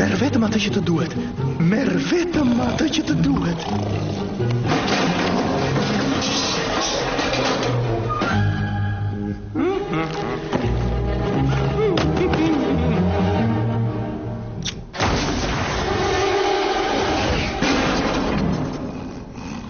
Merr vetëm atë që të duhet. Merr vetëm atë që të duhet.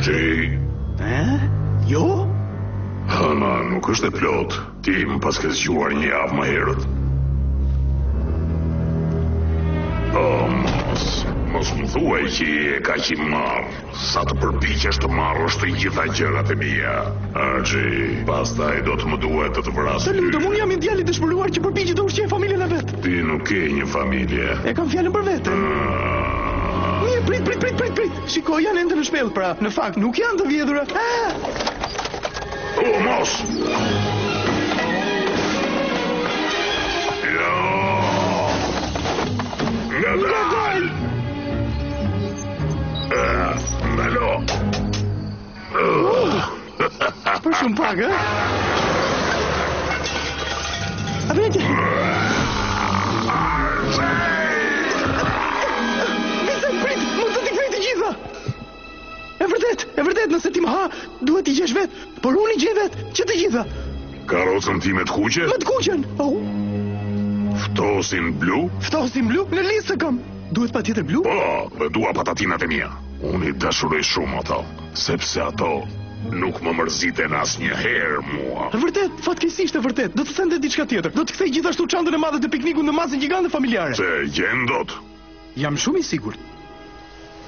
Archie. Eh? Jo? Hëna nuk është e plotë. Ti më paske zgjuar një javë më herët. Oh, mos, mos më thuaj që je kaq i marrë. Sa të përpiqesh të marrësh të gjitha gjërat e mia, Archie, pastaj do të më duhet të të vras. Të lutem, unë jam një djalë i dëshpëruar që përpiqet të ushqejë familjen e vet. Ti nuk ke një familje. E kam fjalën për veten. Ah. Mirë, prit, prit, prit, prit, prit. Shiko, janë ende në shpellë, pra, në fakt nuk janë të vjedhura. Ah! O, mos! Jo! Ngadalë! Ndalo. Për shumë pak, e? A bëjë që... E vërtetë, e vërtetë nëse ti më ha, duhet t'i gjesh vetë, por unë i gjej vetë që të gjitha. Karrocën time të kuqe? Me të kuqen. Oh. Ftosin blu? Ftohësin blu në listë e kam. Duhet patjetër blu? Po, dhe dua patatinat e mia. Unë i dashuroj shumë ato, sepse ato nuk më mërziten asnjëherë mua. E vërtetë, fatkeqësisht e vërtetë, do të thotë dhe diçka tjetër. Do të kthej gjithashtu çantën e madhe të piknikut në masën gjigante familjare. S'e gjen dot? Jam shumë i sigurt.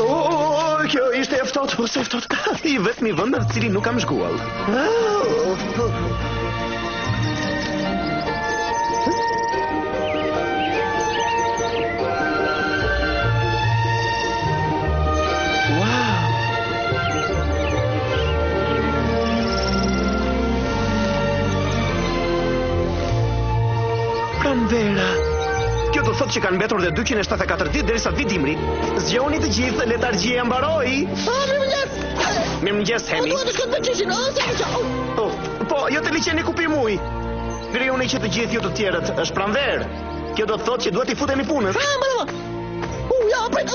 Oh, kjo ishte e ftohtë, po sa e ftohtë. I vetmi vend në të cilin nuk kam shkuar. Pranvera. Kjo do të thotë që kanë mbetur dhe 274 ditë derisa të vijë dimri. Zgjohuni të gjithë, letargjia mbaroi. Ah, mirëmëngjes. Mirëmëngjes Hemi. Po, do të shkoj për çiçin. Oh, sa është. Oh. oh, po, jo te liqeni ku pimë ujë. Ngrihuni që të gjithë ju të tjerët është pranverë. Kjo do të thotë që duhet t'i futemi punës. Ha, ah, më. U, ja, prit.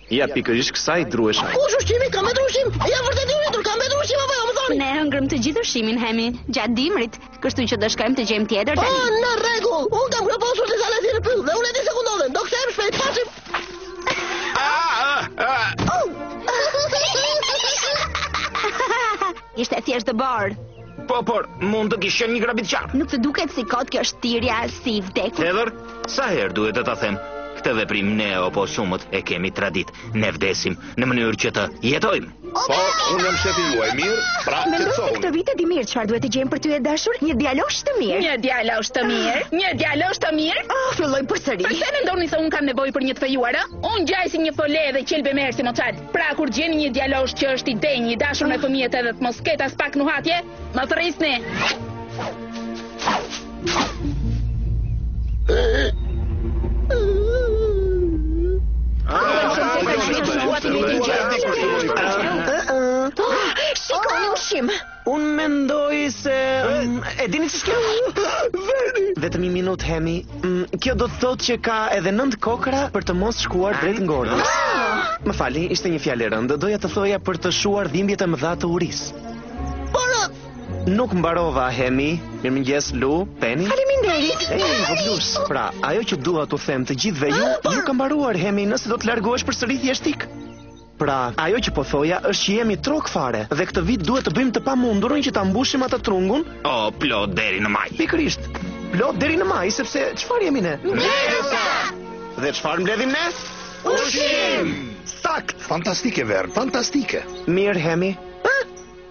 Ja pikërisht kësaj i druhesha. Ku është ushqimi, ka mbetur ushqim? Jam vërtet i uritur ka mbetur ushqim apo jo më thoni? Ne hëngrëm të gjithë ushqimin, Hemi, gjatë dimrit, kështu që do shkojmë të gjejmë tjetër tani. Po, në rregull. Unë kam kroposur disa lajthi në pyll dhe unë e di se ku ndodhen. Do kthehem shpejt, paçim. Ishte thjesht dëborë. Po, por, mund të kishte qenë një grabitqar. Nuk të duket si kot kjo shtirja si i vdekur. Heather, sa herë duhet të ta them? Këtë veprim ne oposumët e kemi traditë. Ne vdesim në mënyrë që të jetojmë. Po, unë jam shefi juaj, mirë, pra qetësohuni. Mendoj se këtë vit e di mirë çfarë duhet të gjejmë për ty e dashur, një djalosh të mirë. Një djalosh të mirë, ah. një djalosh të mirë. Oh, filloi përsëri. Përse mendoni se unë kam nevojë për një të fejuar? Unë ngjaj si një fole dhe qelbem erë si moçal. Pra kur gjeni një djalosh që është i denjë, i dashur me fëmijët edhe të mos ketë as pak nuhatje, më thërrisni. Shikoni ushqim. Unë mendoj se... Um, e dini ç'është kjo? Vern! Vetëm një minutë, Hemi. Um, kjo do të thotë që ka edhe nëntë kokrra për të mos shkuar drejt ngordhjes. Ah! Më falni, ishte një fjalë e rëndë. Doja të thoja për të shuar dhimbjet e mëdha të urisë. Porot! Nuk mbarova, Hemi. Mirëmëngjes, Lu, Penny. Faleminderit! E, hey, vogëlushë. Pra, ajo që dua t'u them të gjithëve ju, ah, nuk kam mbaruar, Hemi, nëse do të largohesh përsëri thjesht ik. Pra, ajo që po thoja është që jemi trokë fare dhe këtë vit duhet të bëjmë të pamundurën që ta mbushim atë trungun? O, oh, plot deri në maj. Pikërisht. Plot deri në maj sepse çfarë jemi ne? Mbledhësa. Dhe çfarë mbledhim ne? Ushqim. Saktë. Fantastike Vern, fantastike. Mirë Hemi.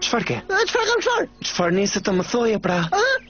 Çfarë ke? Çfarë kam çfarë? Çfarë nise të më thoje pra?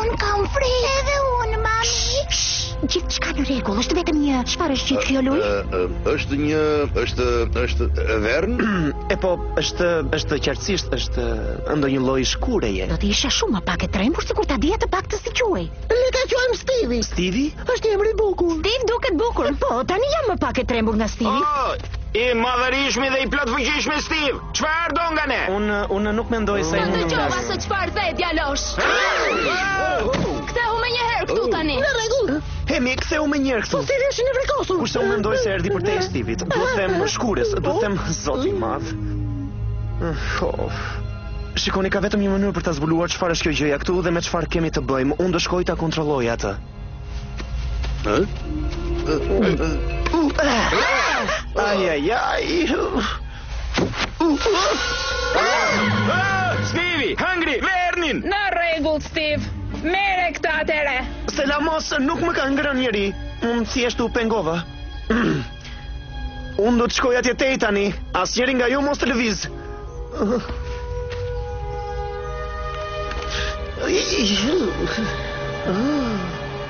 Unë kam frikë edhe unë, mami Gjithçka në rregull, është vetëm një Çfarë është gjithë kjo Lu? është një, është, është Vern E po, është, është qartësisht, është ndonjë lloj shkurreje Do të isha shumë më pak e trembur sikur ta dija të paktën si quhej Le ta quajmë Stivi Stivi? është një emër i bukur Stiv duket bukur Po, tani jam më pak e trembur nga Stivi oh, I madhërishmi dhe i plotfuqishmi Stiv Çfarë do nga ne? Unë unë nuk mendoj se Nuk dëgjova se çfarë the djalosh. Kthehu menjëherë këtu tani. Në rregull. Hemi, kthehu menjëherë këtu. Po Stivi është i nevrikosur? Kurse unë mendoj se erdhi përtej Stivit. Dua të them shkurres, dua të them zot i madh. Of. Shikoni ka vetëm një mënyrë për ta zbuluar çfarë është kjo gjëja këtu dhe me çfarë kemi të bëjmë. Unë do shkoj ta kontrolloj atë. Ë? Ai ai ai. Stivi hëngri Vernin! Në rregull, Steve. Merre këtë atëherë. S'ela, mos, nuk më ka ngrënë njeri. Unë thjesht u pengova. Unë do të shkoj atje tej tani. Asnjëri nga ju mos të lëvizë. Oh.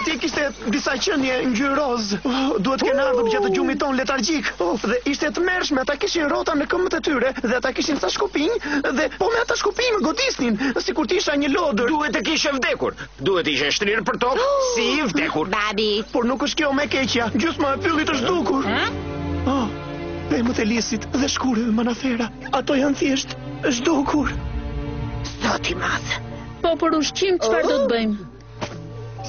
Atje kishte disa qenie ngjyrë rozë Duhet të kenë ardhur gjatë gjumit tonë letargjik Dhe ishte e tmerrshme Ata kishin rrota në këmbët e tyre Dhe ata kishin ca shkopinj Dhe po me ata shkopinj më godisnin Sikur të isha një lodër Duhet të kishe vdekur Duhet të ishe shtrirë përtokë Si i vdekur Babi Por nuk është kjo më e keqja Gjysma e pyllit është zhdukur Hm? Oh, pemët e lisit dhe shkurret me manaferra, ato janë thjesht Zhdukur! Zot i madh. Po për ushqim çfarë do të oh. bëjmë?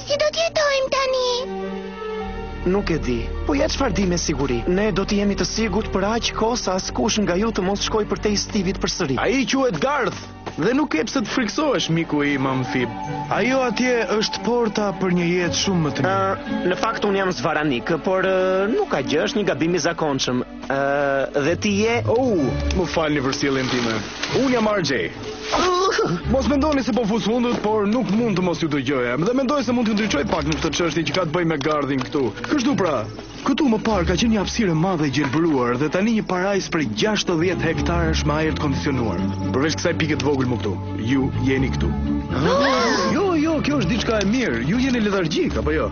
Si do të jetojmë tani? Nuk e di, po ja çfarë di me siguri. Ne do të jemi të sigurt për aq kohë sa askush nga ju të mos shkojë përtej Stivit përsëri. Ai quhet gardh dhe nuk ke pse të frikësohesh miku im amfib. Ajo atje është porta për një jetë shumë më të mirë. Uh, në fakt unë jam zvarranik, por uh, nuk ka gjë, është një gabim i zakonshëm. Ëh, dhe ti je? Oh, më falni për sjelljen time. Unë jam RJ. Mos mendoni se po fus hundët, por nuk mund të mos ju dëgjoja. Dhe mendoj se mund t'ju ndriçoj pak në këtë çështje që ka të bëjë me gardhin këtu. Kështu pra, këtu më parë ka qenë një hapësirë e madhe e gjelbëruar dhe tani një parajsë prej 60 hektarësh me ajër të kondicionuar. Përveç kësaj pikës së vogël mu këtu, ju jeni këtu. Jo, jo, kjo është diçka e mirë. Ju jeni letargjikë apo jo?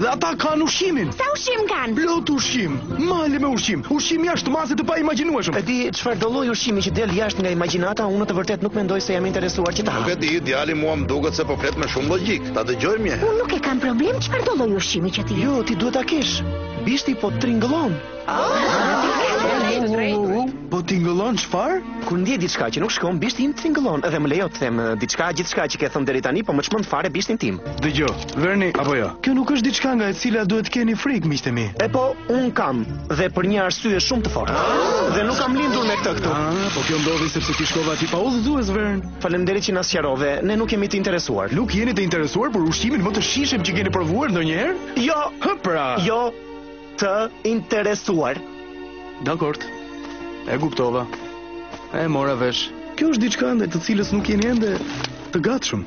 Dhe ata kanë ushqimin. Sa ushqim kanë? Plot ushqim. Male me ushqim. Ushqim jashtë mase, të paimagjinueshëm. E di, çfarëdo lloj ushqimi që del jashtë nga imagjinata, unë në të vërtetë nuk mendoj se jam i interesuar që ta ha. Nuk e di, djali mua më duket se po flet me shumë logjikë. Ta dëgjojmë njëherë. Unë nuk e kam problem çfarëdo lloj ushqimi që ti. Jo, ti duhet ta kesh. Bishti po tringëllon. Po tringëllon çfarë? Kur ndiej diçka që nuk shkon, bishti im tringëllon dhe më lejo të them diçka, gjithçka që ke thënë deri tani, po më çmend fare bishtin tim. Dëgjo, Verni apo jo? Kjo nuk është diçka nga e cila duhet të keni frikë, miqtë e mi. Epo, unë kam dhe për një arsye shumë të fortë. Dhe nuk kam lindur me këtë këtu. Ah, po kjo ndodhi sepse ti shkove atje pa udhëzues, Vern. Faleminderit që na sqarove. Ne nuk jemi të interesuar. Nuk jeni të interesuar për ushqimin më të shijshëm që keni provuar ndonjëherë? Jo, hë pra. Jo, Të interesuar. Dakord. E kuptova. E mora vesh. Kjo është diçka ndaj të cilës nuk jeni ende të gatshëm.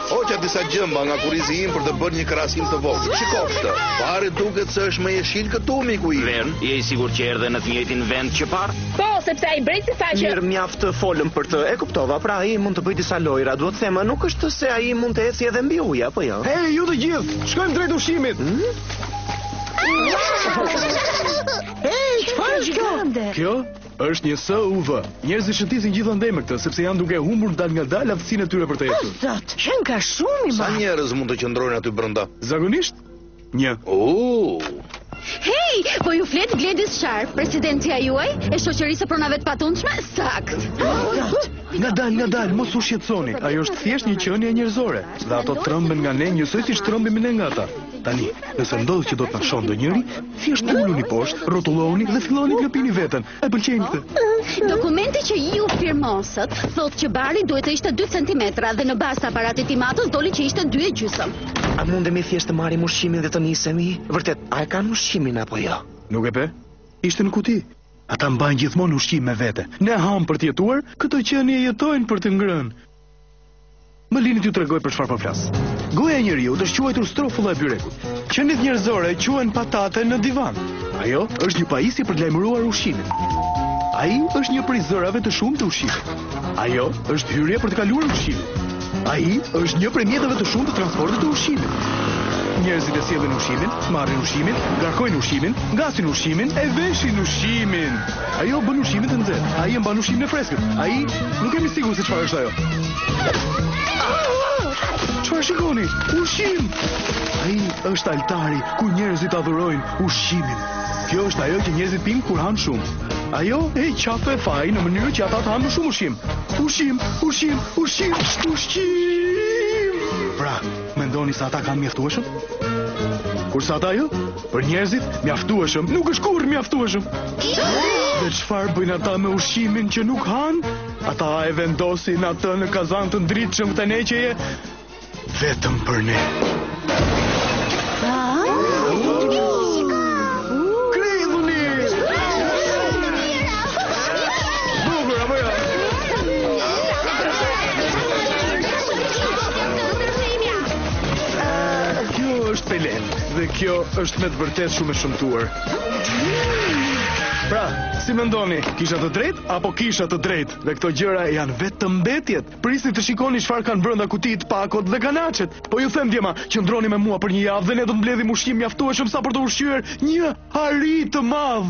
Hoqa disa gjëmba nga kurrizi im për të bërë një krahasim të vogël. Shiko këtë. Bari duket se është më jeshil këtu, miku im. Vern, je i sigurt që erdhe në të njëjtin vend që parë? Po, sepse ai brejtësi tha që Mirë, mjaft folëm për të. E kuptova, pra ai mund të bëjë disa lojra. Dua të them, nuk është se ai mund të ecë edhe mbi ujë, apo jo? Hej, ju të gjithë, shkojmë drejt ushqimit. Hmm? Hej, çfarë është kjo? Kjo? Është një SUV. Njerëzit shëtisin gjithandej me këtë, sepse janë duke humbur dalëngadalë aftësinë e tyre për të ecur. O zot, qenka shumë i madh. Sa njerëz mund të qëndrojnë aty brenda? Zakonisht një. Oh. Hej, po ju flet Gledis Sharp, presidentja jua e shoqërisë së pronave të patundshme? Saktë. Ngadalë, ngadalë, mos u shqetësoni. Ajo është thjesht një qenie njerëzore, dhe ata tremben nga ne njësoj siç trembemi ne nga ata. Tani, nëse ndodh që do të na shohë ndonjëri, Thjesht uluni poshtë, rrotullohuni dhe filloni të lëpini veten. E pëlqejnë këtë. Dokumenti që ju firmosët thotë që bari duhet të ishte 2 cm dhe në bazë të aparatit tim matës doli që ishte 2 e gjysëm. A mundemi thjesht të marrim ushqimin dhe të nisemi? Vërtet, a e kanë ushqimin apo jo? Nuk e pe? Ishte në kuti. Ata mbajnë gjithmonë ushqim me vete. Ne hamë për të jetuar, këto qenie jetojnë për të ngrënë. Më lini t'ju tregoj për çfarë po flas. Goja e njeriut është quajtur strofulla e byrekut. Qeniet njerëzore quhen patate në divan. Ajo është një pajisje për të lajmëruar ushqimin. Ai është një prej zërave të shumtë të ushqimit. Ajo është hyrja për të kaluar ushqimin. Ai është një prej mjeteve të shumtë të transportit të ushqimit. Njerëzit e sjellin ushqimin, marrin ushqimin, ngarkojnë ushqimin, ngasin ushqimin e veshin ushqimin. Ajo bën ushqimin të nxehtë. Ai e mban ushqimin e freskët. Ai nuk jam i sigurt se çfarë është ajo. Çfarë shikoni? Ushqim! Ai është altari ku njerëzit adhurojnë ushqimin. Kjo është ajo që njerëzit pinë kur hanë shumë. Ajo heq atë faj në mënyrë që ata të hanë më shumë ushqim. Ushqim, ushqim, ushqim, ushqim! Pra, mendoni se ata kanë mjaftueshëm? Kurse ata jo? Për njerëzit, mjaftueshëm nuk është kurrë mjaftueshëm. Dhe çfarë bëjnë ata me ushqimin që nuk hanë? Ata e vendosin atë në kazanë të ndritshëm teneqeje vetëm për ne. Pele. Dhe kjo është me të vërtet shumë e shëmtuar. Pra, si mendoni, kisha të drejtë, apo kisha të drejtë? Dhe këto gjëra janë vetëm mbetjet. Prisni të shikoni çfarë kanë brënda kutitë, pakot dhe kanaçet. Po ju them djema, qëndroni me mua për një javë dhe ne do të mbledhim ushqim mjaftueshëm sa për të ushqyer një ari të madh.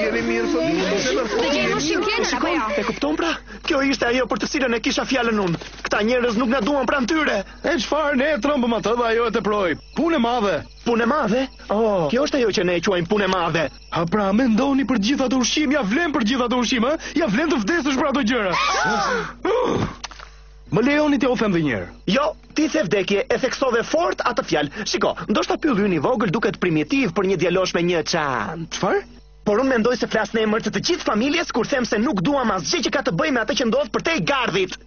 Jemi mirë fëmijë, po se vërtet jemi mirë. Shikon, shikon, shikon, jo? e kupton pra? Kjo ishte ajo për të cilën e kisha fjalën unë. Këta njerëz nuk na duan pranë tyre. E çfarë, ne e trembëm atë dhe ajo e teproi. Punë e madhe. Punë e madhe? Oh, kjo është ajo që ne e quajmë punë e madhe. Ha pra, mendoni për gjithë atë ushqim, ia vlen për gjithë atë ushqim, ha? Ia vlen të vdesësh për ato gjëra. Më lejoni t'jua them edhe një herë. Jo, ti the vdekje, e theksove fort atë fjalë. Shiko, ndoshta pylli ynë i vogël duket primitiv për një djalosh me një çantë. Çfarë? Por unë mendoj se flas në emër të të gjithë familjes kur them se nuk duam asgjë që ka të bëjë me atë që ndodh përtej gardhit.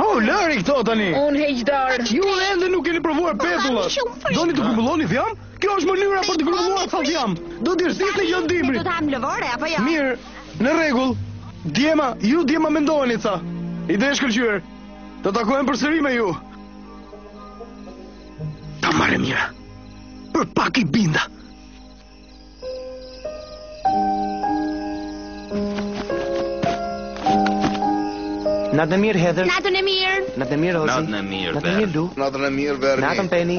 Oh, lëri këto tani. Unë heq dorë. Ju ende nuk keni provuar petullat. Doni të grumbulloni dhjamë? Kjo është mënyra për të grumbulluar ca dhjamë. Do të rrisni gjatë dimrit. Do të hamë lëvore apo jo? Mirë. Në rregull. Djema, ju djema mendohuni ca. Ide e shkëlqyer. Do takohem përsëri me ju. Ta marrë e mira. Për pak i binda. Natën e mirë, Heather. Natën e mirë. Natën e mirë, Rosie. Natën e mirë, Natën e mirë, Lu. Natën e mirë, Bernie. Natën Penny.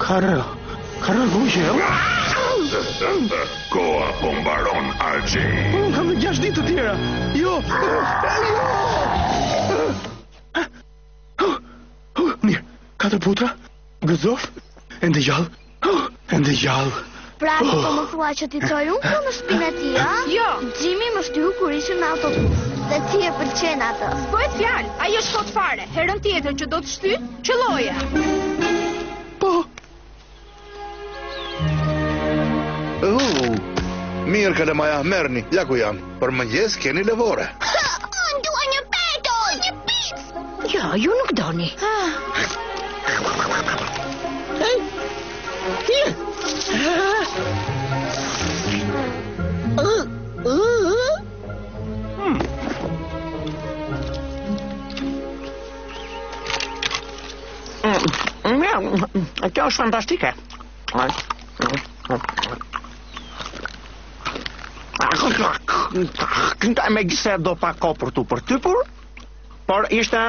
Karë, karë vujë. Koha po mbaron RJ. Unë kam edhe gjashtë ditë të tjera. Jo. Mirë, katër putra, gëzof, ende gjallë, ende gjallë. Pra ti po më thua që të të çoj unë këtu në shpinë e tij, a? Jo. Jimmy më shtyu kur ishim në autobus. Dhe ti e pëlqen atë. Po e fjalë, ai është kot fare. Herën tjetër që do të shtyjë, qëlloja. Po. Uh, mirë kalamaja, merrni, ja ku jam. Për mëngjes keni lëvore. Ha, unë dua një petull, një picë. Jo, ju nuk doni. Ha. Mirë, kjo është fantastike. Ai. E këndshme, megjithëse do pak kohë për t'u përtypur, por ishte...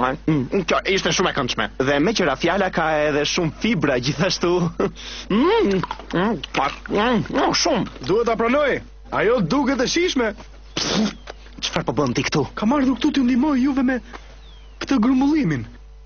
Kjo ishte shumë e këndshme. Dhe meqë ra fjala ka edhe shumë fibra gjithashtu. Mm, mm, mm, mm, shumë. Duhet ta pranoj. Ajo duket e shijshme. Çfarë po bën ti këtu? Kam ardhur këtu t'ju ndihmoj juve me këtë grumbullimin.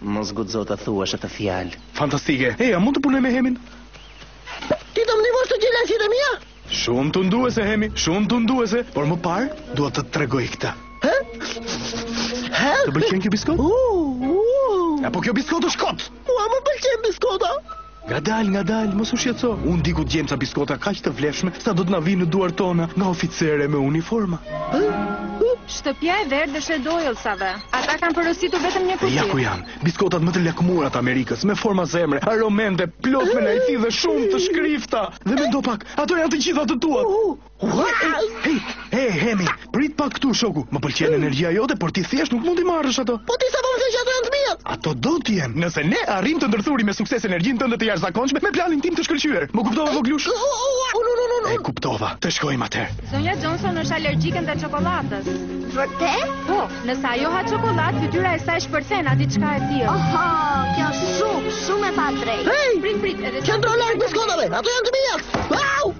Mos guxo ta thuash atë fjalë. Fantastike. Ej, a mund të punoj me Hemin? Ti do të më ndihmosh të gjej lajthitë mia? Shumë tunduese Hemi, shumë tunduese, por më parë dua të të tregoj këtë. Hë? Hë? Të pëlqen kjo biskotë? Uh, uh. Apo kjo biskotë është kot? Mua më pëlqen biskota. Ngadalë, ngadalë, mos u shqetëso. Unë di ku të gjejmë ca biskota kaq të vlefshme, sa do të na vijnë në duar tona nga oficere me uniforma. Shtëpia e verdhë është e Dojllësave. Ata kanë porositur vetëm një kuti. Ja ku janë, biskotat më të lakmuara të Amerikës, me forma zemre, aromë mente, plot me lajthi dhe shumë të shkrifta. Dhe mendo pak, ato janë të gjitha të tuat. Hej, he, Hemi, prit pak këtu shoku. Më pëlqen energjia jote, por ti thjesht nuk mund t'i marrësh ato. Po ti sapo më the që ato janë të mia? Ato do të jenë, nëse ne arrijmë të ndërthurim me sukses energjinë tënde të jashtëzakonshme me planin tim të shkëlqyer. Më kuptove vogëlush? E kuptova. Të shkojmë atëherë. Zonja Johnson është alergjike ndaj çokoladës. Vërtet? Po, nëse ajo ha çokoladë, fytyra e saj shpërthen a diçka e tillë. Oho, kjo është shumë, shumë e padrejtë. Hey! Prit, prit, edhe Qëndro larg biskotave, ato janë të mia. Au!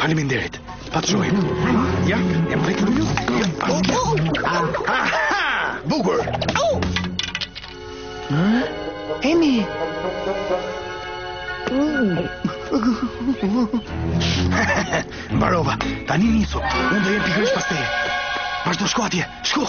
Faleminderit. Pa të shojmë. Ja, edhe këtë një? Ja, pas kjo. Aha! Bukur! Hemi! Mbarova, tani nisu. Unë do të jem pikërisht pas teje. Vazhdo shko atje, shko!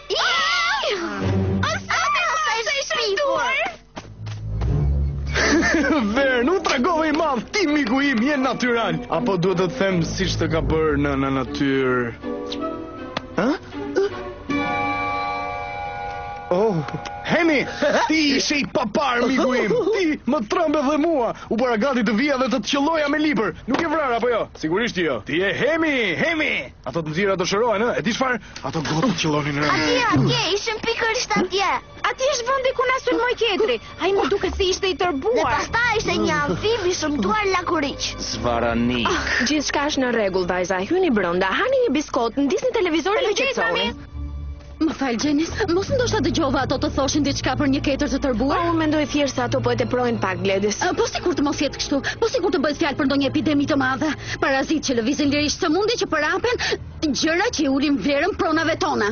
Vern, u tregove i madh ti miku im, je natyral. Apo duhet të them siç të ka bërë nëna natyrë. Ë? Oh, Hemi, ti ishe i paparë, miku im. Ti më trembe dhe mua. U bëra gati të vija dhe të të qëlloja me libër. Nuk e vrara, apo jo? Sigurisht jo. Ti je Hemi, Hemi. Ato të nxira do të shërohen, ë? E di çfarë? Ato goxha qëllonin rëndë. Atje, atje, ishin pikërisht atje. Atje është vendi ku na sulmoi ketri. Ai më duket se ishte i tërbuar. Dhe pastaj ishte një amfib i shëmtuar lakuriq. Zvaranik. Ah, gjithçka është në rregull, vajza. Hyni brenda, hani një biskotë, ndisni televizorin e qetësohuni. Më fal, Xhenis, mos ndoshta dëgjova ato të thoshin diçka për një ketër të tërbuar? Po, unë mendoj thjesht se ato po e teprojnë pak, Gledis. Po sikur të mos jetë kështu, po sikur të bëhet fjalë për ndonjë epidemi të madhe, parazitë që lëvizin lirisht, sëmundje që përhapen, gjëra që i ulin vlerën pronave tona.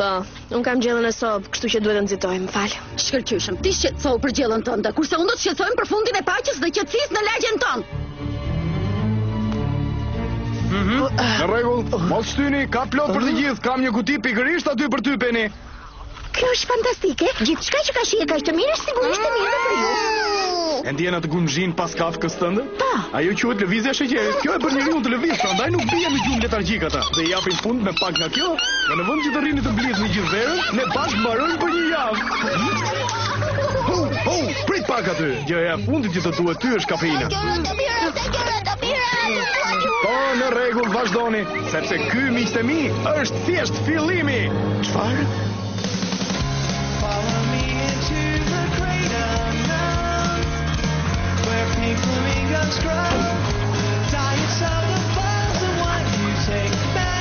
Po, unë kam gjellën në sobë, kështu që duhet të nxitoj, më fal. Shkëlqyshëm, ti shqetësohu për gjellën tënde, kurse unë do të shqetësohem për fundin e paqes dhe qetësisë në lagjen tonë. Mhm. Në rregull, mos shtyni, ka plot për të mhm. gjithë, kam një kuti pikërisht aty për ty Peni. Kjo është fantastike. Gjithçka që ka shije kaq të mirë është sigurisht e mirë për ju. E ndjen atë gumëzhimë pas kafkës tënde? Po. Ajo quhet lëvizja e sheqerit. Kjo e bën njeriu të lëvizë, prandaj nuk bie në gjumë letargjik ata. Dhe i japin fund me pak nga kjo, në vend që të rrini të mblidhni gjithë verën, Ne bashkë e mbarojmë për një javë. Ho, ho, prit pak aty. Gjëja e fundit që të duhet ty është kafeina. Po, në rregull, vazhdoni, sepse ky miqtë e mi është thjesht fillimi. Çfarë? People me guns cry Diets of the fires and what you take back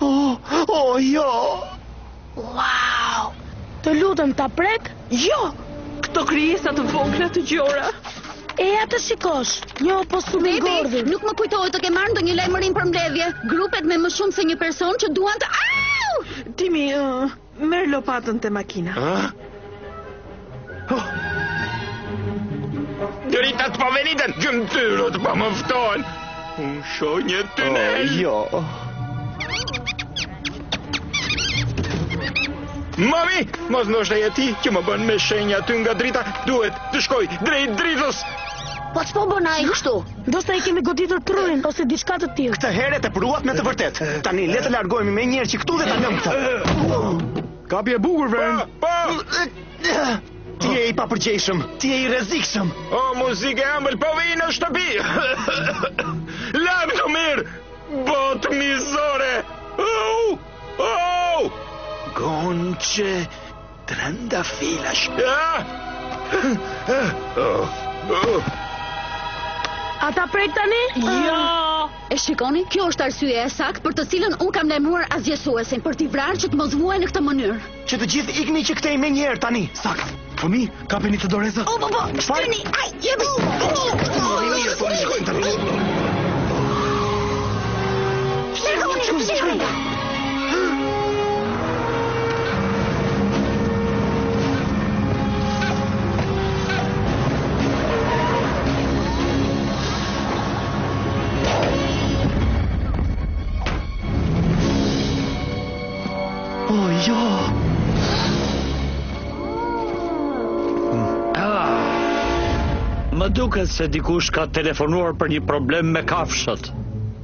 Oh, oh, jo! Wow! Të lutem ta prek? Jo! Këto krijesa të vogla të gjora! Eja të shikosh, një oposum i ngordhur. Nuk më kujtohet të kem marrë ndonjë lajmërim për mbledhje. Grupet me më shumë se një person që duan të Au! Timi, uh, Merre lopatën te makina. Oh. Dritat po veniten, gjymtyrët po më ftohen. Unë shoh një tunel. Oh, jo. Mami, mos ndoshta je ti që më bën me shenja aty nga drita, duhet të shkoj drejt dritës. Po s'po bëja kështu. Ndoshta i kemi goditur trurin ose diçka të tillë. Këtë herë e tepruat me të vërtetë. Tani le të largohemi menjëherë që këtu dhe ta lëmë këtë. Kapje e bukur, Vern. Pa, pa. Ti je i papërgjegjshëm, ti je i rrezikshëm. O muzikë e ëmbël po vij në shtëpi. Lamtumirë, botë mizore. Oh! Oh! Gonxhe. Trëndafilash. A ta prek tani? Jo. E shikoni, kjo është arsye e saktë për të cilën unë kam lajmëruar asgjësuesin për t'i vrarë që të mos vuajnë në këtë mënyrë. Që të gjithë ikni që këtej menjëherë tani sakaq. Fëmijë, kapeni te doreza. O, po, po, shtëni. Ai, jep. Këtë një mirë, po shkojmë tani. duket se dikush ka telefonuar për një problem me kafshët.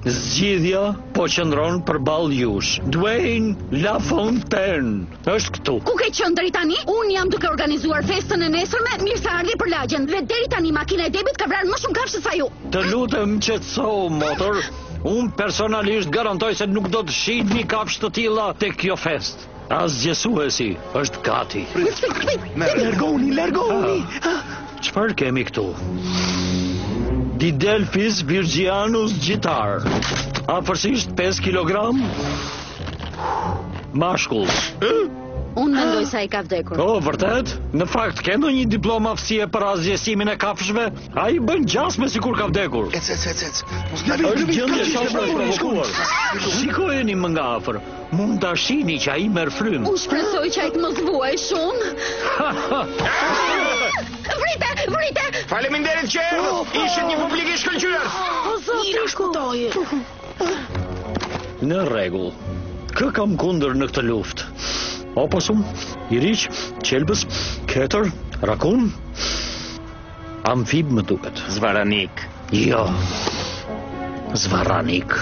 Zgjidhja po qëndron përballë jush. Dwayne La Fontaine është këtu. Ku ke qenë deri tani? Unë jam duke organizuar festën e nesërme të mirëseardhjes për lagjen. Dhe deri tani makina e Debit ka vrarë më shumë kafshë sa ju. Të lutem qetësohu, motër. Unë personalisht garantoj se nuk do të shihni kafshë të tilla tek kjo festë. Asgjësuesi është gati. Largohuni, largohuni. Çfarë kemi këtu? Didelphis Virgianus Gjitar. Afërsisht 5 kg. Mashkull. Unë mendoj se ai ka vdekur. Po, vërtet? Në fakt ke ndonjë diplomë aftësie për asgjësimin e kafshëve? Ai bën gjasme sikur ka vdekur. Ec, ec, ec, ec. Mos na vjen në gjendje shumë e provokuar. Shikojeni më nga afër. Mund ta shihni që ai merr frymë. Unë shpresoj që ai të mos vuajë shumë. Vrite, vrite. Faleminderit që erdhët. Oh, oh. Ishit një publik i shkëlqyer. O zot, i shkreti. Në rregull. Kë kam kundër në këtë luftë? Oposum, iriq, qelbës, ketër, rakun, Amfib më duket. Zvaranik. Jo. Zvaranik.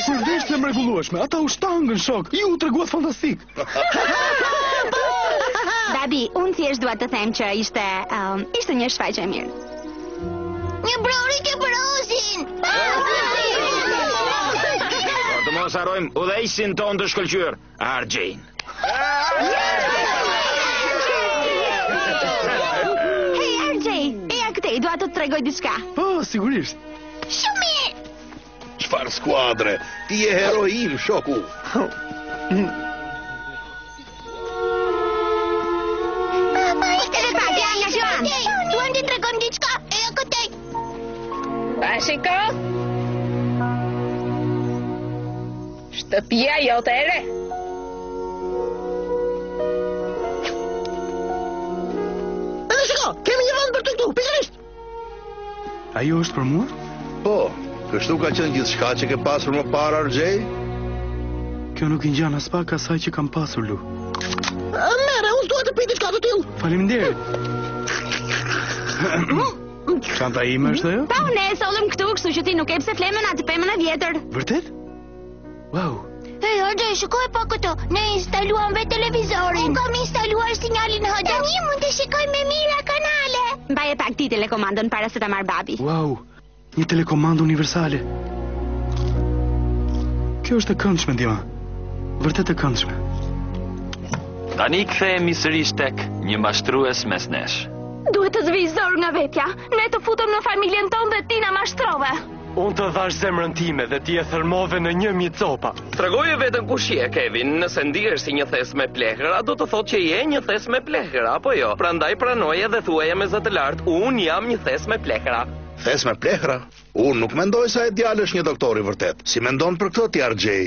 Kjo është e mrekullueshme, ata u shtangën shok, ju u treguat fantastik. Babi, unë thjesht dua të them që ishte, um, ishte një shfaqje e mirë. Një brohoritje për Ozin! Por të mos harrojmë udhëheqësin tonë të shkëlqyer, Arxhej. Hej, Arxhej, eja këtej, dua të të tregoj diçka. Po, sigurisht. Shumë mirë! Çfarë skuadre! Ti je heroi im, shoku. Shiko! Shtëpia jote e re. Pa shiko, kemi një vend për ty këtu, pikërisht. Ajo është për mua? Po, kështu ka qenë gjithçka që ke pasur më parë, Arxhej? Kjo nuk i ngjan aspak asaj që kam pasur, Lu. Merre. Unë s'dua të pi diçka të tillë. Faleminderit. Çanta ime është ajo? Po, ne e sollëm këtu, kështu që ti nuk ke pse fle më në atë pemën e vjetër. Vërtet? Wow! Hej, Hoxha, shikoji pak këto. Ne instaluam vetë televizorin. Unë kam instaluar sinjalin Hoxha. Tani mund të shikojmë me mijëra kanale. Mbaje pak ti telekomandën para se ta marrë babi. Wow, një telekomandë universale. Kjo është e këndshme, Dima. Vërtet e këndshme. Tani kthehemi sërish tek një mashtrues mes nesh. Duhet të të vijë zor nga vetja. Ne të futëm në familjen tonë dhe ti na mashtrove. Unë të dhashë zemrën time dhe ti e thërmove në një mijë copa. Tregoje veten kush je, Kevin, nëse ndihesh si një thes me plehra, do të thotë që je një thes me plehra, apo jo? Prandaj pranoje dhe thuaje me zë të lartë, unë jam një thes me plehra. Thes me plehra? Unë nuk mendoj se ai djalë është një doktor i vërtet. Si mendon për këtë ti, Argjej?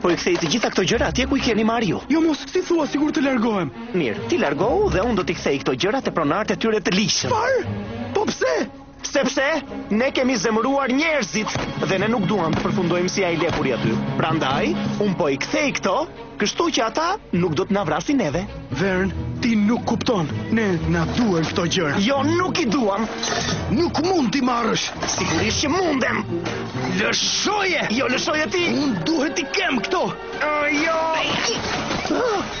Po i kthej të gjitha këto gjëra atje ku i keni marrë ju. Jo mos, si thua sikur të largohem. Mirë, ti largohu dhe unë do t'i kthej këto gjëra te pronarët e tyre të ligjshëm. Çfarë? Po pse? Sepse ne kemi zemëruar njerëzit dhe ne nuk duam të përfundojmë si ai lepuri aty. Prandaj, unë po i kthej këto, kështu që ata nuk do të na vrasin neve. Vern, ti nuk kupton. Ne na duhen këto gjëra. Jo, nuk i duam. Nuk mund t'i marrësh. Sigurisht që mundem. Lëshoje! Jo, lëshoje ti. Unë duhet t'i kem këto. Oh, jo. Huh?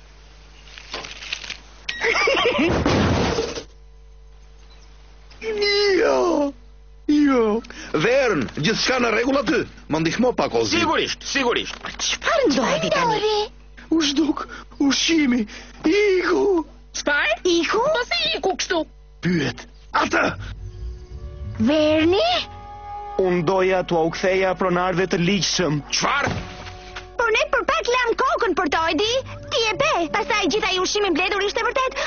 Jo. Jo. Vern, gjithçka në rregull aty. Më ndihmo pak, Ozi. Sigurisht, sigurisht. Po çfarë ndodhi tani? U zhduk ushqimi. Iku. Çfarë? Iku? Po si iku kështu? Pyet atë! Verni? Unë doja t'ua ktheja pronarëve të ligjshëm. Çfarë? Por ne për pak lamë kokën për to, e di? Ti e pe, pastaj gjithë ai ushqim i mbledhur ishte vërtet.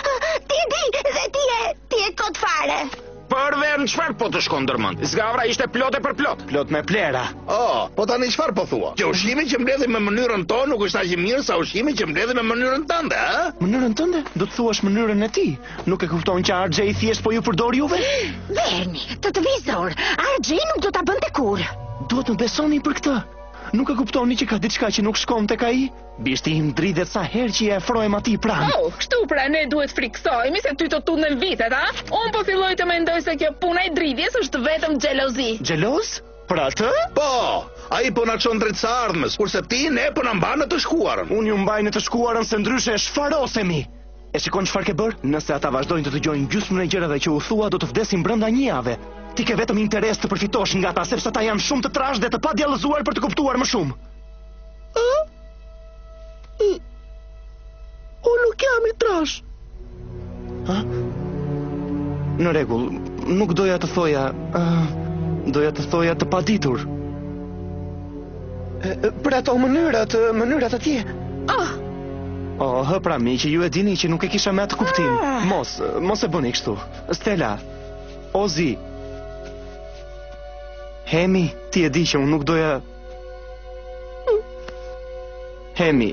Ti e di, dhe ti je, ti je kot fare. Por, Vern, çfarë po të shkon ndër mend? Zgavra ishte plot e për plot. Plot me plehra. O, oh, po tani çfarë po thua? Që ushqimi që mbledhim me mënyrën tonë nuk është aq i mirë sa ushqimi që mbledhim me mënyrën tënde, a? Mënyrën tënde? Do të thuash mënyrën e tij. Nuk e kupton që RJ thjesht po ju përdor juve? Verni, të të vijë zor, RJ nuk do ta bënte kurrë. Duhet më besoni për këtë. Nuk e kuptoni që ka diçka që nuk shkon tek ai? Bishti im dridhet sa herë që i afrohem atij pranë. Oh, kështu pra ne duhet frikësohemi se ty të tunden vithet, a? Unë po filloj të mendoj se kjo puna e dridhjes është vetëm xhelozi. Xheloz? Për atë? Po, ai po na çon drejt së ardhmes, kurse ti ne po na mban në të shkuarën. Unë ju mbaj në të shkuarën se ndryshe shfarosemi. E shikon çfarë ke bërë? Nëse ata vazhdojnë të dëgjojnë gjysmën e gjërave që u thua, do të vdesin brenda një jave. Ti ke vetëm interes të përfitosh nga ta, sepse ata janë shumë të trashë dhe të padjallëzuar për të kuptuar më shumë. Unë nuk jam i trashë. Ha? Në rregull, nuk doja të thoja... Doja të thoja të paditur. Për ato mënyrat, mënyrat atje. Ah! Oh, hë pra miq ju e dini që nuk e kisha me atë kuptim. Ah. Mos, mos e bëni kështu. Stella, Ozi, Hemi, ti e di që unë nuk doja... Hemi,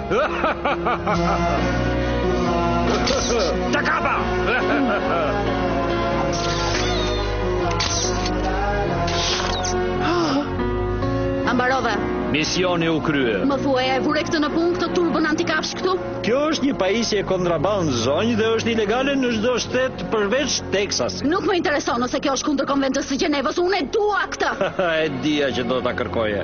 Të kapa! Ah, mbarove. Misioni u krye. Më thuaj, e vure këtë në punë këtë turbon antikafsh këtu? Kjo është një pajisje kontrabandë zonjë dhe është ilegale në çdo shtet përveç Texas. Nuk më intereson nëse kjo është kundër konventës së Gjenevës, unë e dua këtë. e dija që do ta kërkoje.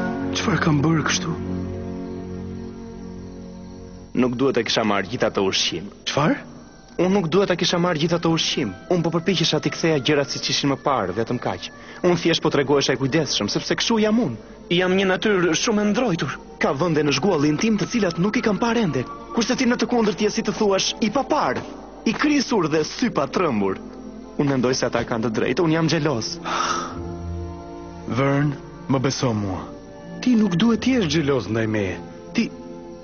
Çfarë kam bërë kështu? Nuk duhet ta kisha marrë gjithë atë ushqim. Çfarë? Unë nuk duhet ta kisha marrë gjithë atë ushqim. Unë po përpiqesha t'i ktheja gjërat siç ishin më parë, vetëm kaq. Unë thjesht po tregohesha i kujdesshëm, sepse kështu jam unë. Jam një natyrë shumë e ndrojtur. Ka vende në zhguallin tim të cilat nuk i kam parë ende. Kurse ti në të kundërt je si të thuash i paparë, i krisur dhe sypatrembur. Unë mendoj se ata kanë të drejtë, unë jam xheloz. Vern, Më beso mua. Ti nuk duhet të jesh xheloz ndaj meje. Ti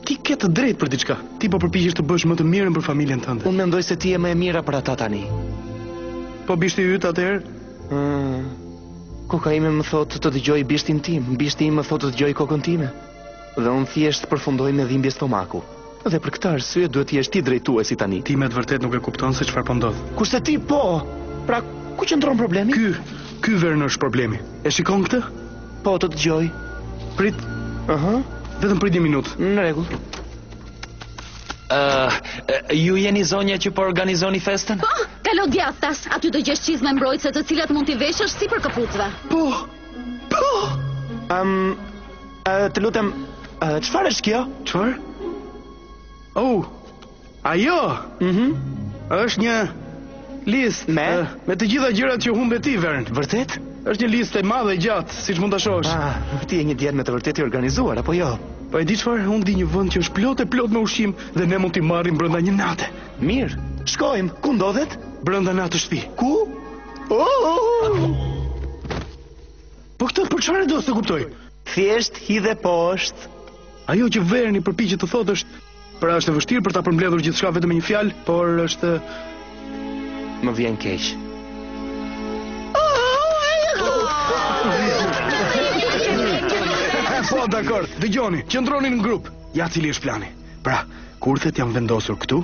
ti ke të drejtë për diçka. Ti po përpiqesh të bësh më të mirën për familjen tënde. Unë mendoj se ti je më e mira për ata tani. Po bishti yt atëherë? Hmm. Koka ime më thotë të dëgjoj bishtin tim, bishti im më thotë të dëgjoj kokën time. Dhe unë thjesht përfundoj me dhimbje stomaku. Dhe për këtë arsye duhet të jesh ti drejtuesi tani. Ti me të vërtetë nuk e kupton se çfarë po ndodh. Kurse ti po. Pra, ku qëndron problemi? Ky, ky Vern është problemi. E shikon këtë? Po, të dëgjoj. Prit. Aha. Vetëm prit një minutë. Në rregull. Uh, ju jeni zonja që po organizoni festën? Po, kalo djathtas, aty do gjesh çizme mbrojtëse të cilat mund t'i veshësh sipër këpucëve. Po. Po. Ëm, um, Të lutem, çfarë është kjo? Çfarë? Oh, ajo. Mhm. Është një listë me me të gjitha gjërat që humbe ti Vern. Vërtet? Është një listë e madhe e gjatë, siç mund ta shohësh. Ah, ti je një djalë me të vërtetë i organizuar apo jo? Po e di çfarë, unë di një vend që është plot e plot me ushqim dhe ne mund t'i marrim brenda një nate. Mirë, shkojmë. Ku ndodhet? Brenda në atë shtëpi. Ku? Oh! oh, oh. Po këtë për çfarë e do, s'e kuptoj? Thjesht hidhe poshtë. Ajo që Verni përpiqet të thotë është, pra është e vështirë për ta përmbledhur gjithçka vetëm me një fjalë, por është më vjen keq. Po, dakord, dëgjoni, qëndroni në grup. Ja cili është plani. Pra, kurthet janë vendosur këtu,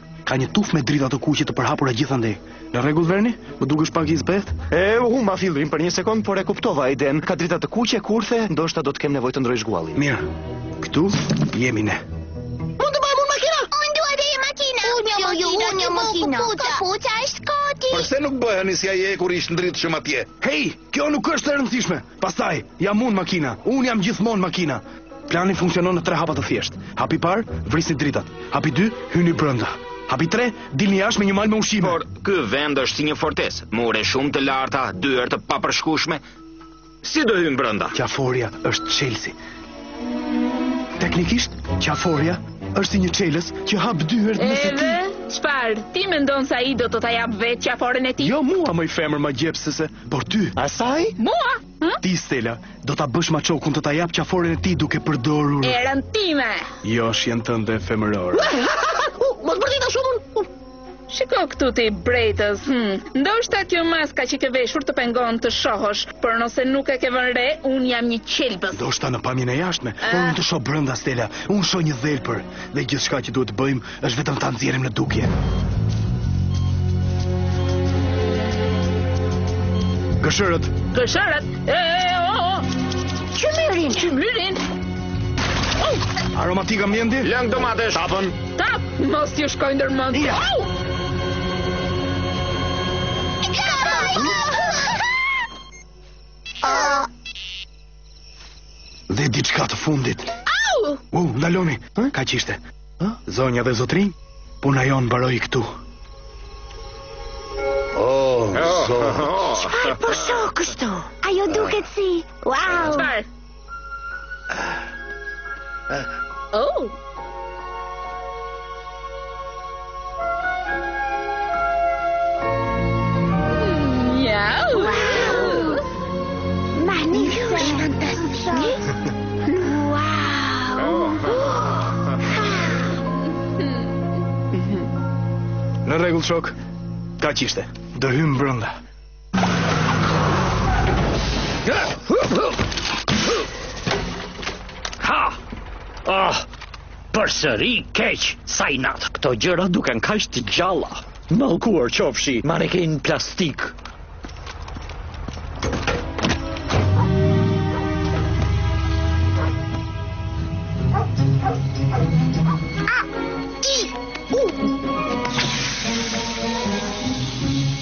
Ka një tufë me drita të kuqe të përhapura gjithandej. Në rregull Verni? Më dukesh pak i zbehtë? E, humba fillin për një sekond, por e kuptova idenë. Ka drita të kuqe kurthe, ndoshta do të kem nevojë të ndërroj zhguallin. Mirë. Këtu jemi ne. Mund të bëhem unë makina? Unë dua të jem makina. Unë jam jo, makina. Unë jam makina. Këpuca është koti. Përse nuk bëheni si ai hekuri i shndritshëm atje? Hej, kjo nuk është e rëndësishme. Pastaj, jam unë makina, unë jam gjithmonë makina. Plani funksionon në tre hapa të thjeshtë. Hapi i parë, vrisni dritat. Hapi dy, hyni brenda. Hapi tre, dilni jashtë me një mal me ushqime. Por, ky vend është si një fortesë, mure shumë të larta, dyer të papërshkueshme. Si do hyjmë brenda? Qafor­ja është çelësi. Teknikisht, qaforja është si një çelës që hap dyert nëse ti... Çfarë? Ti mendon se ai do të ta japë vetë qaforen e tij? Jo mua, moj femër magjepsëse, por ty. Asaj? Mua? Hm? Ti Stella, do ta bësh maçokun të ta japë qaforen e tij duke përdorur. Erën time. Joshjen tënde femërore. Mos bërti ta shumun. Shiko këtu ti, brejtës, hm, ndoshta kjo maska që ke veshur të pengon të shohësh, por nëse nuk e ke vënë re, unë jam një qelbës. Ndoshta në pamjen e jashtme, por ah. unë të shoh brenda, Stella, unë shoh një dhelpër, dhe gjithçka që duhet të bëjmë, është vetëm ta nxjerrim në dukje. Gërshërët! Gërshërët! E, e, o, o! Qymyrin! Qymyrin! Aromatik ambienti? Lëng domatesh! Tapën! Tapë, mos t'ju shkojë ndër mend. Ja. Au! Dhe diçka të fundit. Au! U, ndaloni. Kaq ishte. Zonja dhe zotërinj, puna jonë mbaroi këtu. Oh, oh, oh, oh. Çfarë po shoh kështu? Ajo duket si, wow. Çfarë? Oh! Në rregull shok, kaq ishte, do hyjmë brenda. Ha! Oh, përsëri keq, sa inat këto gjëra duken kaq të gjalla. Mallkuar qofshi, manekinë plastikë.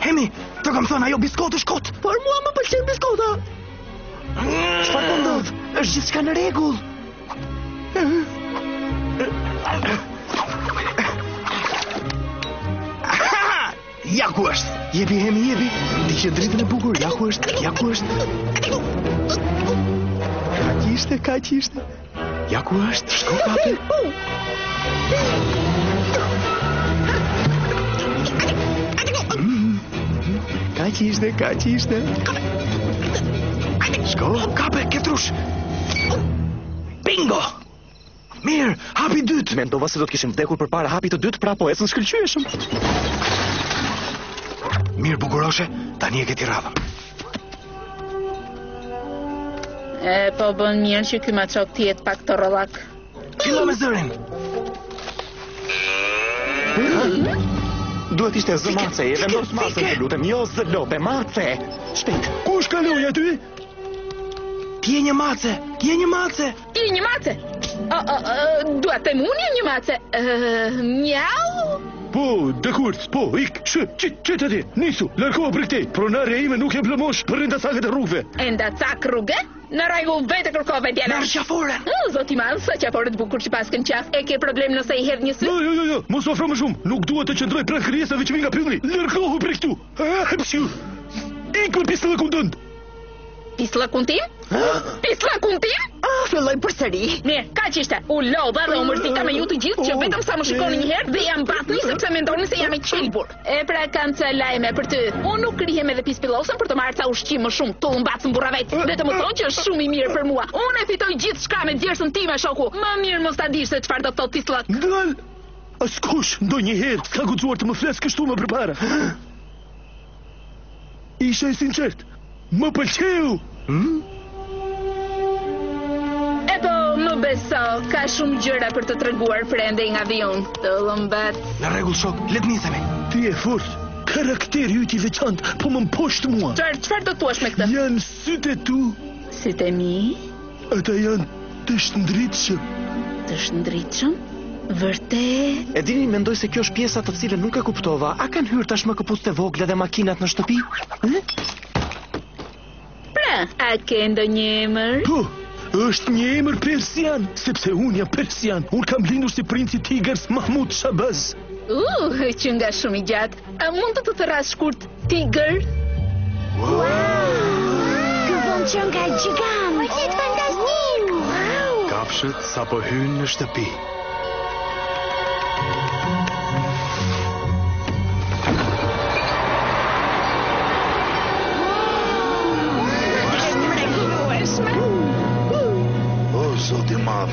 Hemi, të kam thënë ajo biskotë është kot. Por mua më pëlqen biskota. Çfarë po ndodh? Është gjithçka në rregull. Ja ku është. Jepi Hemi jepi. Ndiqe dritën e bukur, ja ku është. Ja ku është. Kaq ishte, kaq ishte. Ja ku është, shko kape. Kaq ishte, kaq ishte. Shko, kape, ketrush. Bingo! Mirë, hapi i dytë. Mendova se do të kishim vdekur përpara hapit të dytë, pra po ecën shkëlqyeshëm. Mirë, bukuroshe, tani e ke ti radhën. E, po bën mirë që ky maçok të jetë pak torollak. Kujdes me zërin! Duhet të ishte zë mace, e vendos mace, të lutem, jo zë lope, mace! Shpejt! Kush kalon aty? Ti je një mace, ti je një mace! Ti je një mace! O, o, o, dua të them, unë jam një mace! Uh, mjau! Po, dhe kurc, po, ik, shë, që, që të di, nisu, largohu prej këtej, pronarja ime nuk jep lëmoshë për endacakët e rrugëve. Endacak rrugësh? Në rregull, vetë e kërkove djela. Merre qaforen. O, zot i madh, sa qafore të bukur që paske në qafë, e ke problem nëse i hedh një sy? Jo, jo, jo, jo, mos u afro më shumë, nuk duhet të qëndroj pranë krijesave që vijnë nga pylli, largohu prej këtu. Ah, Ik me pisllëkun tënd. Pisllëkun tim? Pisllëkun tim? Ah, filloj përsëri. Mirë, kaq ishte, u lodha dhe u mërzita me ju të gjithë që vetëm sa më shikoni një herë dhe ia mbathni sepse mendoni se jam e qelbur. E pra kam ca lajme për ty. Unë nuk krihem edhe pispillosem për të marrë ca ushqim më shumë, t'u lutem burrave dhe të më thonë që është shumë i mirë për mua. Unë e fitoj gjithçka me djersën time, shoku. Më mirë mos ta dish se çfarë do të thotë pisllëk. Ndal, askush, ndonjëherë, s'ka guxuar të më flasë kështu më përpara. Isha i sinqertë. Më pëlqeu. Hm? Epo, më beso, ka shumë gjëra për të treguar prej andej nga vi unë. Të lumtë. Në rregull shok, le të nisemi. Ti je e fortë. Karakteri yt i veçantë po më mposht mua. Çfarë, çfarë do të thuash me këtë? Janë sytë e tu. Sytë e mi? Ata janë të shndritshëm. Të shndritshëm? Vërtet? E dini, mendoj se kjo është pjesa të cilën nuk e kuptova. A kanë hyrë tashmë këputët e vogla dhe makinat në shtëpi? Hm? Pra, a ke ndonjë emër? Po, është një emër persian, sepse unë jam persian. Unë kam lindur si princi Tigers Mahmud Shabaz. Uh, qenka shumë i gjatë. A mund të të thërras shkurt tiger? Wow! Ky vend qenka gjigant! Vërtet fantastik! Wow! Kafshët sapo hynë në shtëpi. Zot i madh.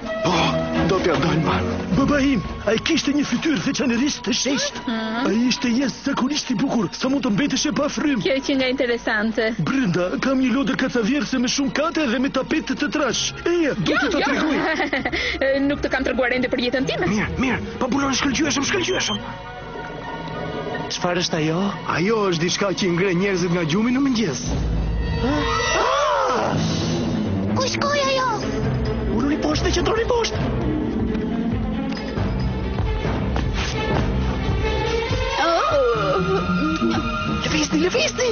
Po, do t'ja dojnë ma. Babai im, ai kishte një fytyrë veçanërisht të sheshtë. Mhm. Ai ishte jashtëzakonisht i bukur, sa mund të mbeteshe pa frymë. Kjo qenka interesante. Brenda, kam një lodër kacavjerëse me shumë kate dhe me tapet të trashë. Eja, do ta tregoj. Nuk të kam treguar ende për jetën time. Mirë, mirë, pa pa, buloni shkëlqyeshëm, shkëlqyeshëm. Çfarë është ajo? Ajo është diçka që i ngre njerëzit nga gjumi në mëngjes. Ku shkoi ajo? Uluni poshtë e qëndroni poshtë. Lëvizni, lëvizni!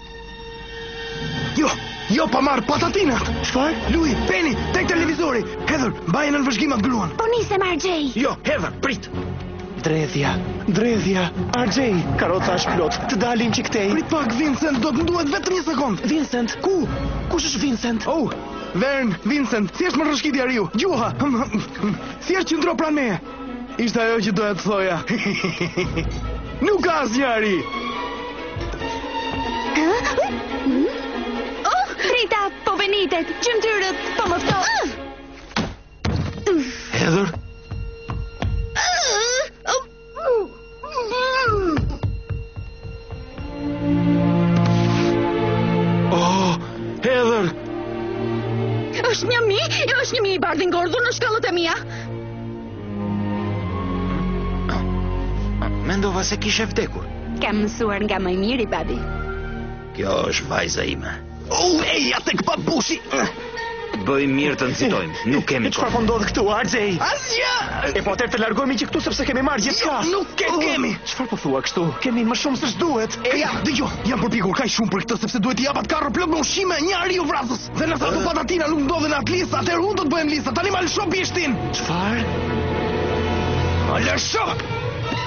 Jo, jo pa marrë patatinat. Çfarë? Lui, Penny, tek televizori. Heather, mbaje nën vëzhgim atë gruan. Po nisem, Arxhej. Jo, Heather, prit. Dredhja, dredhja, Arxhej, karroca është plot, të dalim që këtej. Prit pak, Vincent, do të më duhet vetëm një sekondë. Vincent, ku? Kush është Vincent? Oh, Vern, Vincent, thjesht më rrëshqiti ariu, gjuha, thjesht qëndro pranë meje? Ishte ajo që doja të thoja. Nuk ka asnjë ari. Oh, Rita, po venitem, gjymtyrët po më ftohen. Heather? Oh, Heather! është një mi, jo, është një mi i bardhë i ngordhur në shkallët e mia. Mendova se kishe vdekur. Kam mësuar nga më i miri, babi. Kjo është vajza ime. Oh, eja tek babushi. Bëjmë mirë të nxitojmë. Nuk kemi kohë. Çfarë po ndodh këtu, Arjay? Asgjë. Epo atëherë të largohemi që këtu sepse kemi marrë gjithçka. Jo, nuk e kemi. Çfarë po thua kështu? Kemi më shumë se ç'duhet. Ej, dëgjo. Jam përpikur kaq shumë për këtë sepse duhet t'i jap atë karro plot me ushqime një ariu vrasës. Dhe nëse ato patatina nuk ndodhen në atë listë, atëherë unë do të bëhem lista. Tani ma lësho bishtin. Çfarë? Ma lësho.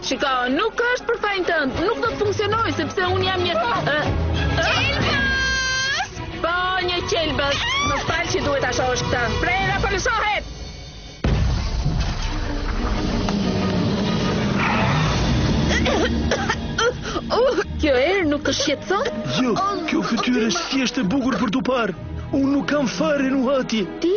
Shiko, nuk është për fajin tënd, nuk do të funksionojë, sepse unë jam një... Qelbës! Po, një qelbës, më fal që duhet ta shohësh këtë. Era po lëshohet! Uh, kjo erë nuk të shqetëson? Jo, kjo fytyrë thjesht është e bukur për t'u parë. Unë nuk kam fare nuhatje. Ti?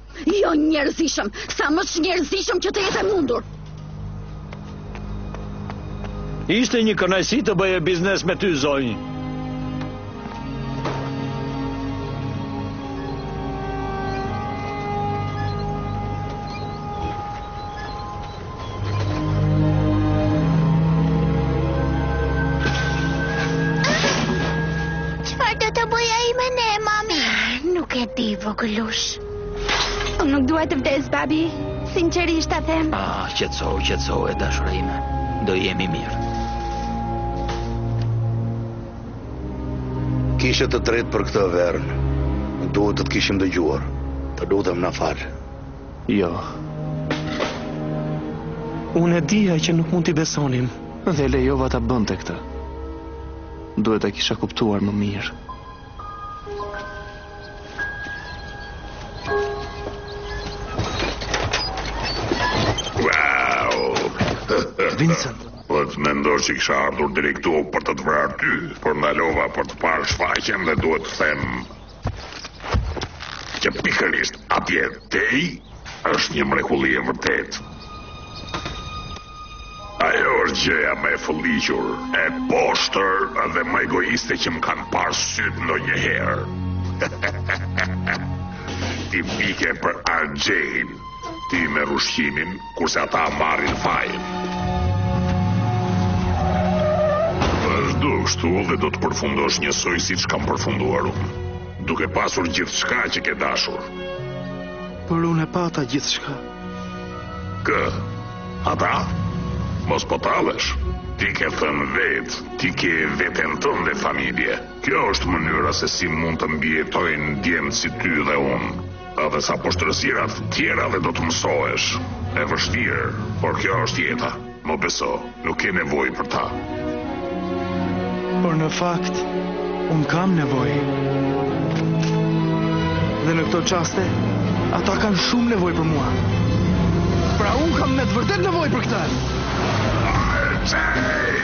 Jo njerëzishëm, sa më çnjerëzishëm që të jetë e mundur. Ishte një kënaqësi të bëje biznes me ty, zonjë. vogëlush. Unë nuk dua të vdes, babi. Sinqerisht ta them. Ah, qetësohu, qetësohu e dashura ime. Do jemi mirë. Kishe të drejtë për këtë Vernin. Duhet të të kishim dëgjuar. Të lutem na fal. Jo. Unë e dija që nuk mund t'i besonim dhe lejova ta bënte këtë. Duhet ta kisha kuptuar më mirë. Vincent. Po të mendosh që kisha ardhur deri këtu për të të vrarë ty, por ndalova për të parë shfaqjen dhe duhet të them Që pikërisht atje tej është një mrekulli e vërtetë. Ajo është gjëja më e fëlliqur, e poshtër dhe më egoiste që më kanë parë sytë ndonjëherë. Ti pikë për pikë Arxhei. Ti merr ushqimin, kurse ata marrin fajin. Vazhdo kështu dhe do të përfundosh njësoj siç kam përfunduar unë, duke pasur gjithçka që ke dashur. Por unë e pata gjithçka. Kë? Ata? Mos po tallesh. Ti ke thënë vetë, ti ke veten tënde familje. Kjo është mënyra se si mund të mbijetojnë djem si ty dhe unë. Edhe ca poshtërsira të tjera dhe do të mësohesh. E vështirë, por kjo është jeta. Më beso, nuk ke nevojë për ta. Por në fakt, unë kam nevojë. Dhe në këto çaste, ata kanë shumë nevojë për mua. Pra unë kam me të vërtetë nevojë për këtë. Arxhei!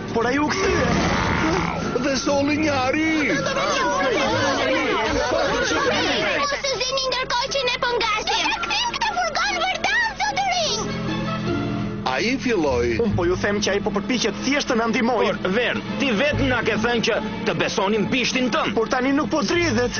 Por ai u kthye dhe solli një ari. Ai filloi. Unë po ju them që ai po përpiqet thjesht të na ndihmojë. Por Vern, ti vetë na ke thënë që të besonim bishtin tënd. Por tani nuk po dridhet.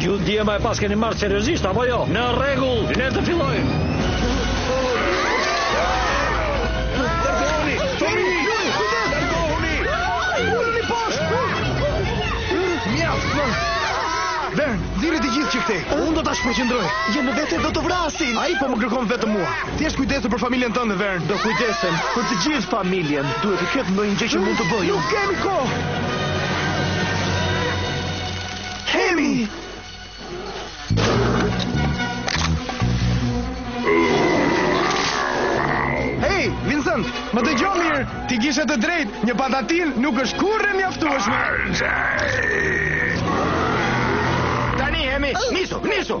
Ju djema e paskeni marrë seriosisht, apo jo? Në rregull, le të fillojmë! Ikni të gjithë që këtej, unë do ta shpërqendroj, je në vete do të të vrasi, ai po më kërkon vetëm mua. Thjesht kujdesu për familjen tënde, Vern. Do kujdesem për të gjithë familjen. Duhet të ketë ndonjë gjë që mund të bëj unë. Nuk kemi kohë. Kemi. Hey, Vincent, më dëgjo mirë. Ti kishe të drejtë, një patatinë nuk është kurrë e mjaftueshme. Tani jemi, nisu, nisu.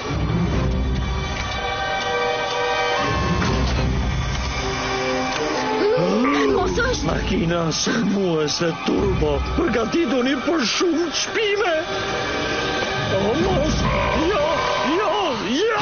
Makina shpuese turbo Përgatitu një për shumë shpime O mos Jo, jo, jo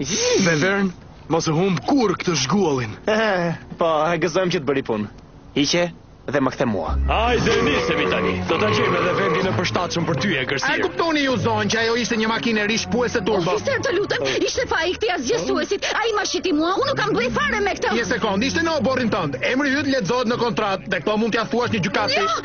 Hej Vern, mos e humb kurrë këtë zhguall. Po, gëzohem që të bëri punë. Hiqe dhe më kthe mua. Hajde, nisemi tani. Do ta gjejmë edhe vendin e përshtatshëm për ty e gërsir. A kuptoni ju zonjë që ajo ishte një makinë shpuese turbo? Oficer, të lutem, ishte faji i këtij asgjësuesit. Ai ma shiti mua, unë nuk kam të bëj fare me këtë. Një sekond, ishte në oborrin tënd. Emri yt lexohet në kontratë, dhe këto mund t'ia thuash një gjykatësi. Jo,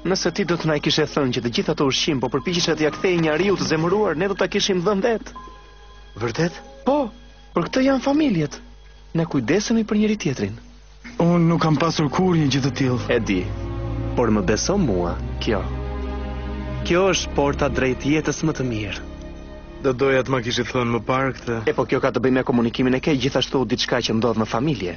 Nëse ti do të na e kishe thënë që të gjithë atë ushqim po përpiqeshe t'ia ktheje një ariu të zemëruar, ne do ta kishim dhënë vetë. Vërtet? Po, për këtë janë familjet. Ne kujdesemi për njëri-tjetrin. Unë nuk kam pasur kurrë një gjë të tillë. E di, por më beso mua, kjo. Kjo është porta drejt jetës më të mirë. Do doja të ma kishin thënë më parë këtë. E po kjo ka të bëjë me komunikimin e ke gjithashtu diçka që ndodh në familje.